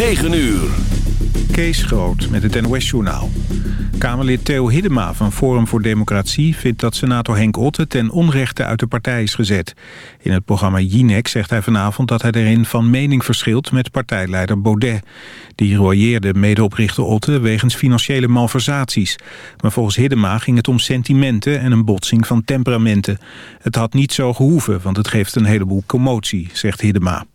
9 uur. Kees Groot met het NOS-journaal. Kamerlid Theo Hiddema van Forum voor Democratie vindt dat senator Henk Otte ten onrechte uit de partij is gezet. In het programma Jinek zegt hij vanavond dat hij erin van mening verschilt met partijleider Baudet. Die royeerde medeoprichter Otte wegens financiële malversaties. Maar volgens Hiddema ging het om sentimenten en een botsing van temperamenten. Het had niet zo gehoeven, want het geeft een heleboel commotie, zegt Hiddema.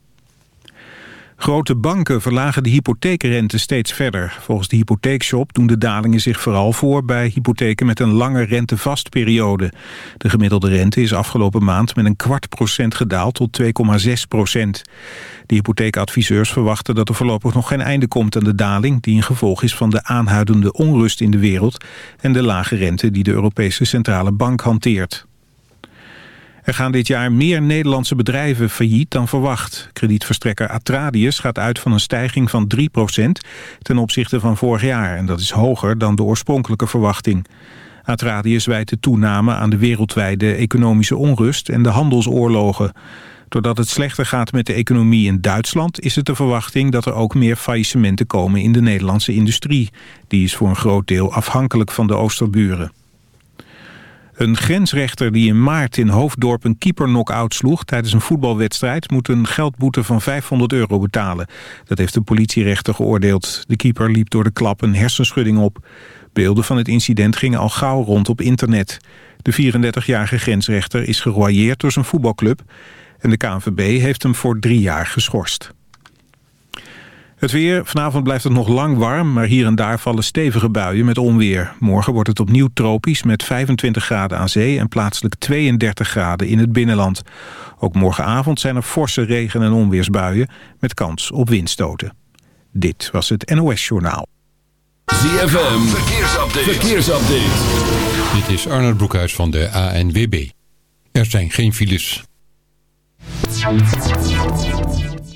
Grote banken verlagen de hypotheekrente steeds verder. Volgens de hypotheekshop doen de dalingen zich vooral voor bij hypotheken met een lange rentevastperiode. De gemiddelde rente is afgelopen maand met een kwart procent gedaald tot 2,6 procent. De hypotheekadviseurs verwachten dat er voorlopig nog geen einde komt aan de daling... die een gevolg is van de aanhoudende onrust in de wereld... en de lage rente die de Europese Centrale Bank hanteert. Er gaan dit jaar meer Nederlandse bedrijven failliet dan verwacht. Kredietverstrekker Atradius gaat uit van een stijging van 3% ten opzichte van vorig jaar. En dat is hoger dan de oorspronkelijke verwachting. Atradius wijt de toename aan de wereldwijde economische onrust en de handelsoorlogen. Doordat het slechter gaat met de economie in Duitsland... is het de verwachting dat er ook meer faillissementen komen in de Nederlandse industrie. Die is voor een groot deel afhankelijk van de Oosterburen. Een grensrechter die in maart in Hoofddorp een keeper knock-out sloeg... tijdens een voetbalwedstrijd moet een geldboete van 500 euro betalen. Dat heeft de politierechter geoordeeld. De keeper liep door de klap een hersenschudding op. Beelden van het incident gingen al gauw rond op internet. De 34-jarige grensrechter is geroyeerd door zijn voetbalclub... en de KNVB heeft hem voor drie jaar geschorst. Het weer. Vanavond blijft het nog lang warm, maar hier en daar vallen stevige buien met onweer. Morgen wordt het opnieuw tropisch met 25 graden aan zee en plaatselijk 32 graden in het binnenland. Ook morgenavond zijn er forse regen- en onweersbuien met kans op windstoten. Dit was het NOS Journaal. ZFM. Verkeersupdate. Verkeersupdate. Dit is Arnold Broekhuis van de ANWB. Er zijn geen files.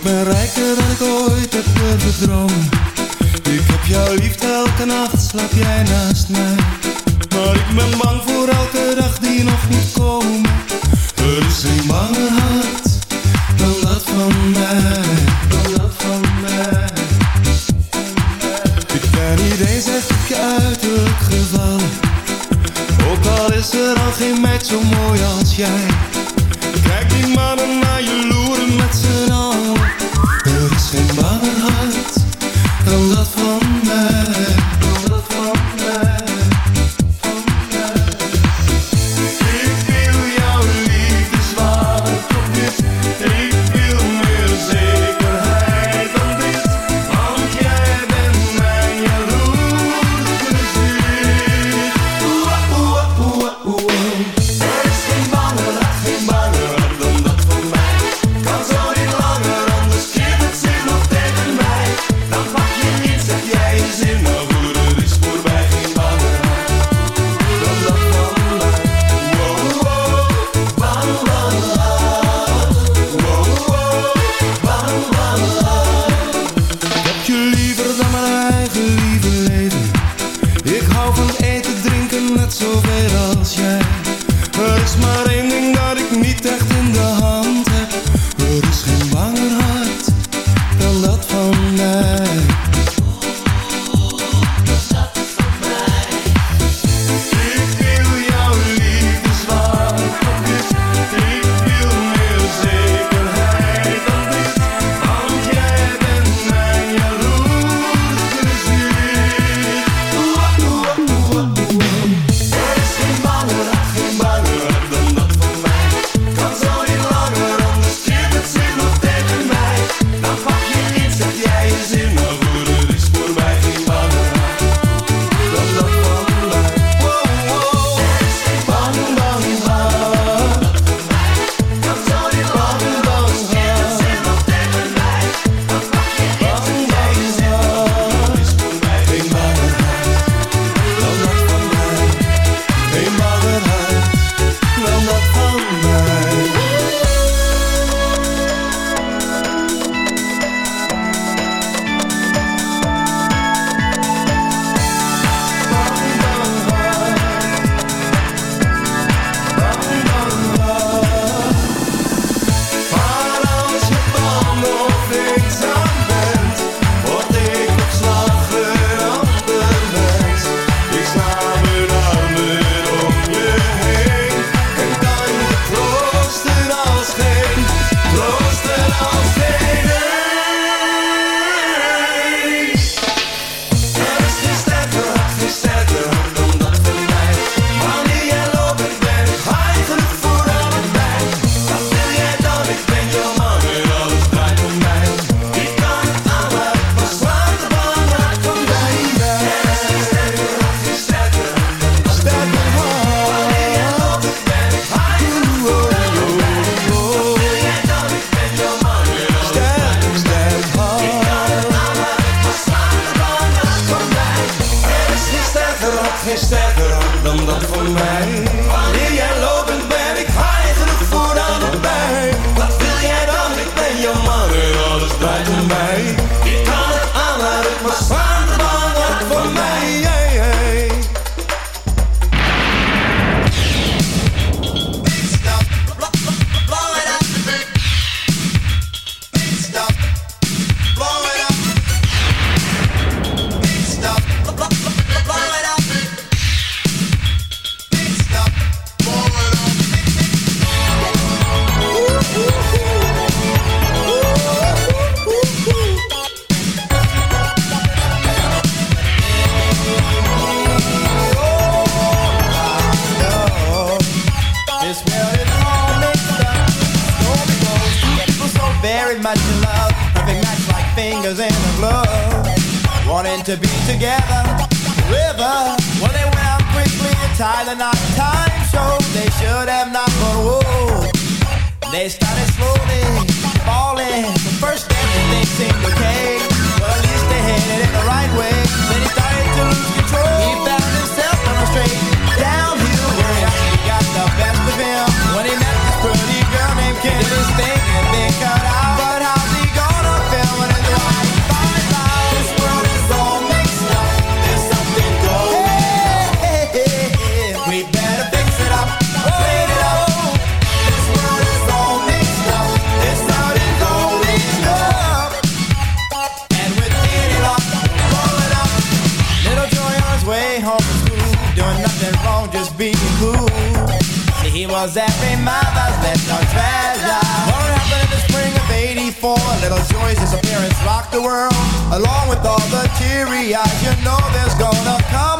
Ik ben rijker dan ik ooit heb dromen. Ik heb jou lief, elke nacht slaap jij naast mij. Maar ik ben bang voor elke dag die nog niet komt. Er is een banger hart dan dat van mij. Dan dat van mij. Ik ben niet eens echt je uiterlijk gevallen. Ook al is er al geen meid zo mooi als jij. Kijk die mannen naar je loeren banger hart dan dat van mij. living, falling. First everything seemed okay, but at least they headed it the right way. Then he started to lose control. little Joy's disappearance rocked the world Along with all the teary eyes You know there's gonna come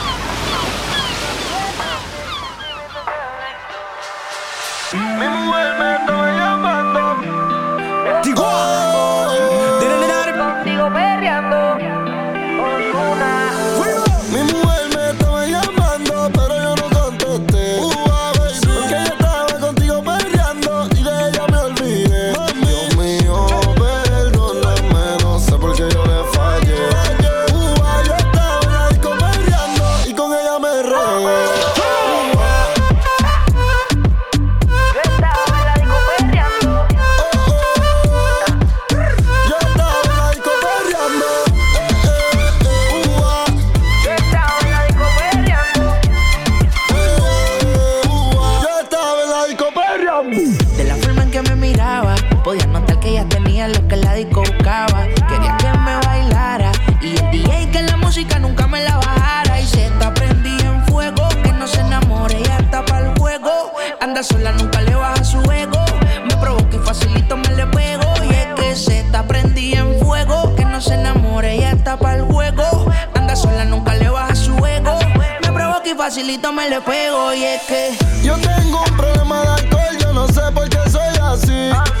y es que yo tengo un problema de alcohol, yo no sé por qué soy así.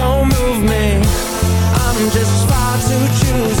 just far too choose.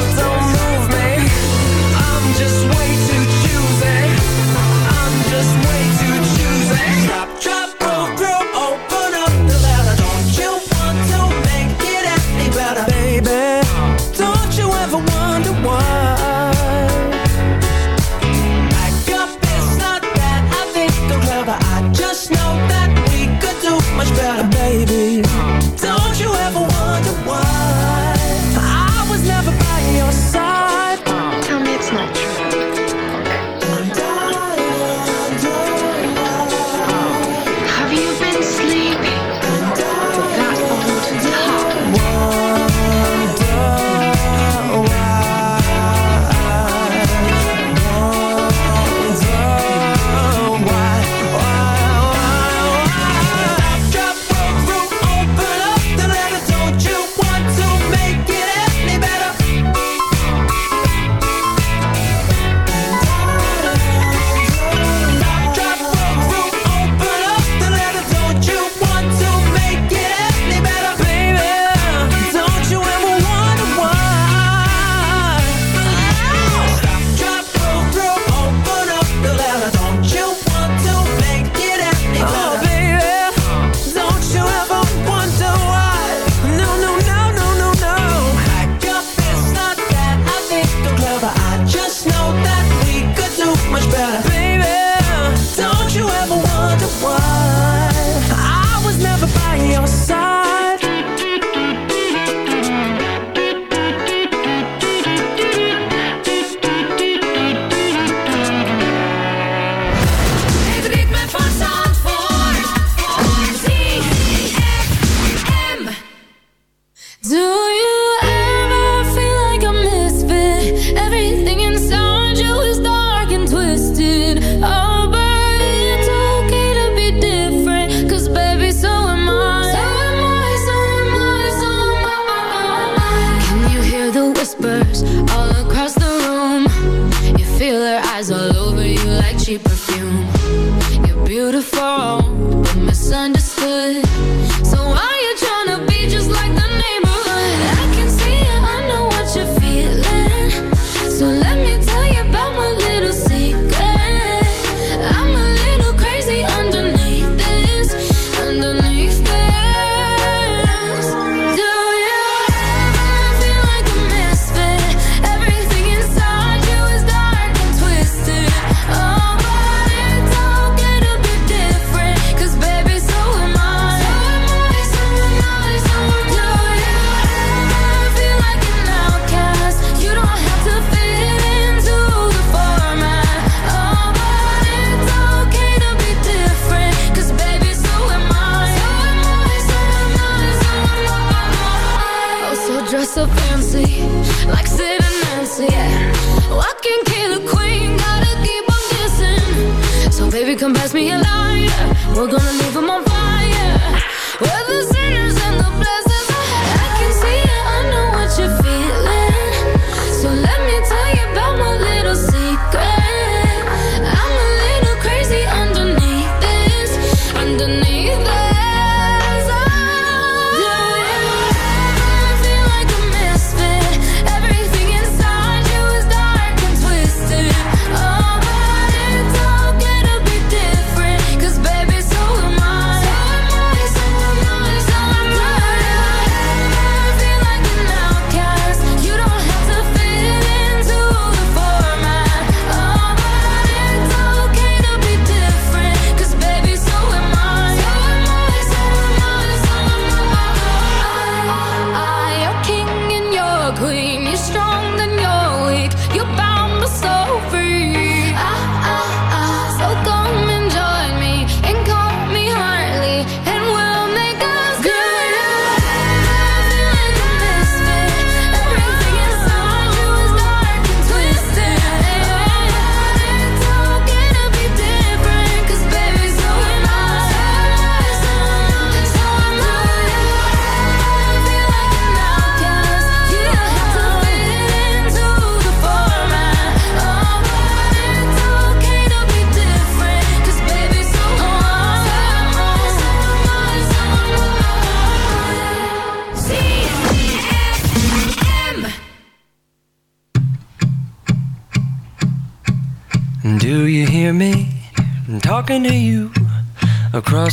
perfume. You're beautiful.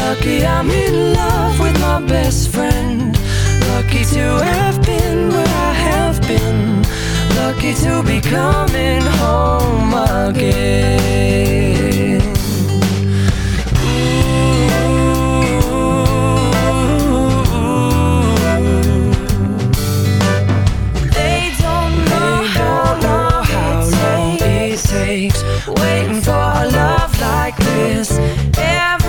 Lucky I'm in love with my best friend. Lucky to have been where I have been. Lucky to be coming home again. They don't know how long it takes waiting for a love like this.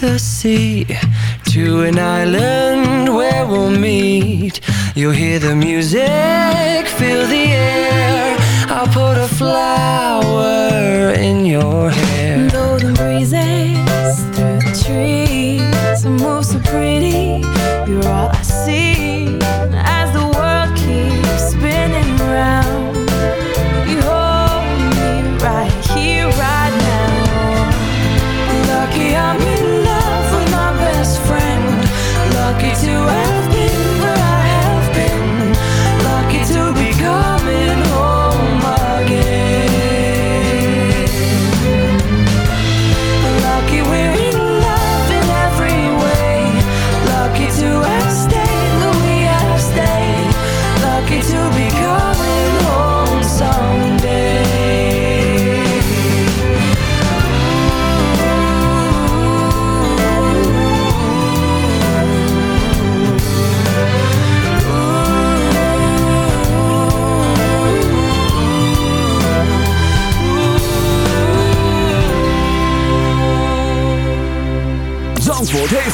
The sea to an island where we'll meet. You'll hear the music, feel the air. I'll put a flower in your hair. You're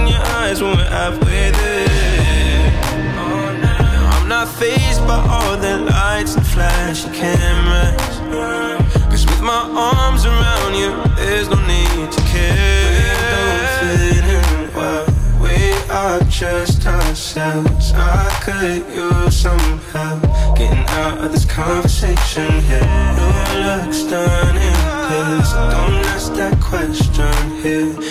in your eyes when we're halfway there. Oh, now I'm not phased by all the lights and flashing cameras. Cause with my arms around you, there's no need to care. We don't fit in well. We are just ourselves. I could use some help getting out of this conversation here. No looks stunning, please don't ask that question here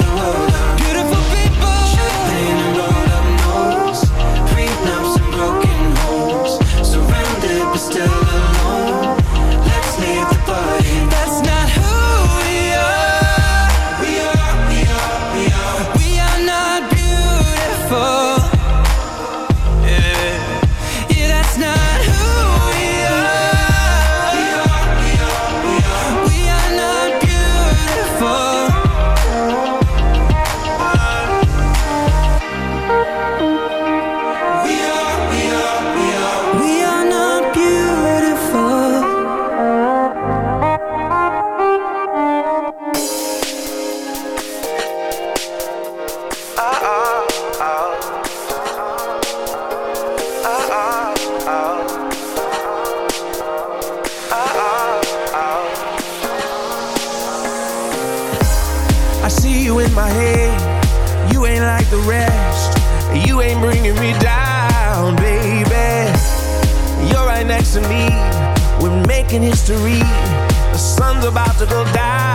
about to go down.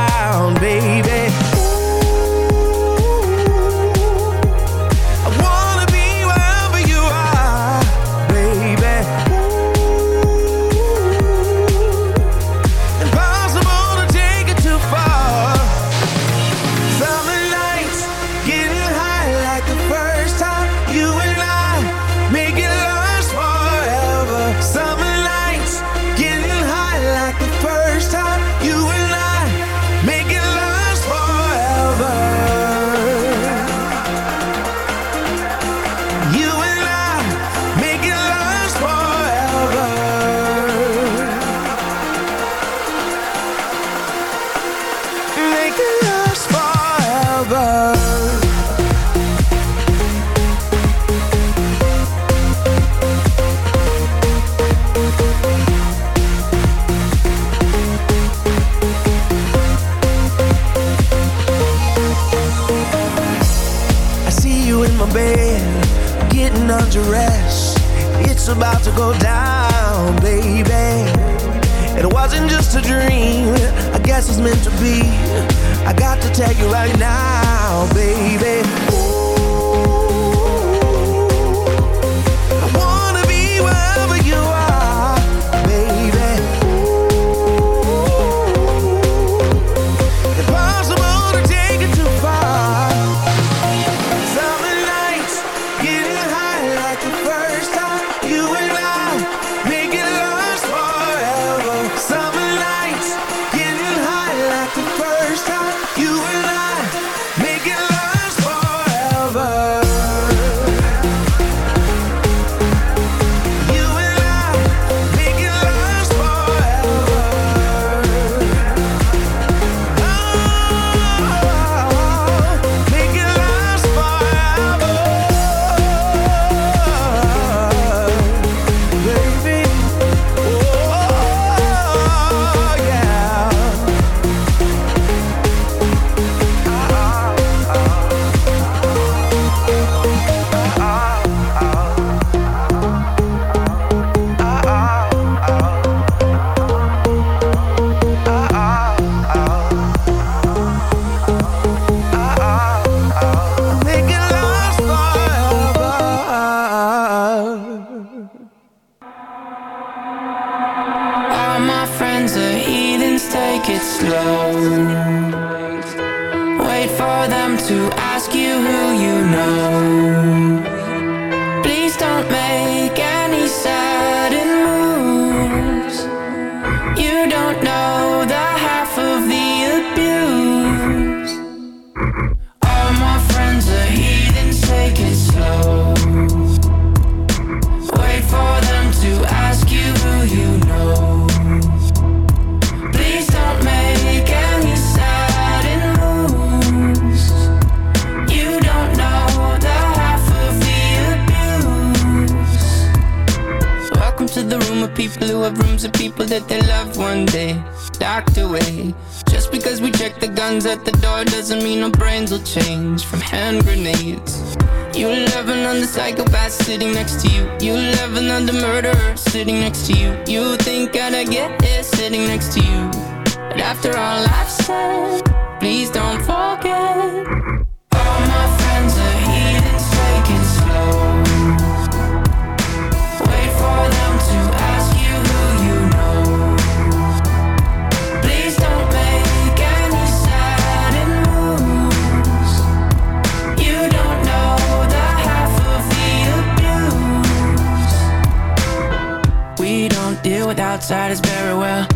after all I've said. Please don't forget. All my friends are heathens, take it slow. Wait for them to ask you who you know. Please don't make any sudden moves. You don't know the half of the abuse. We don't deal with outsiders very well.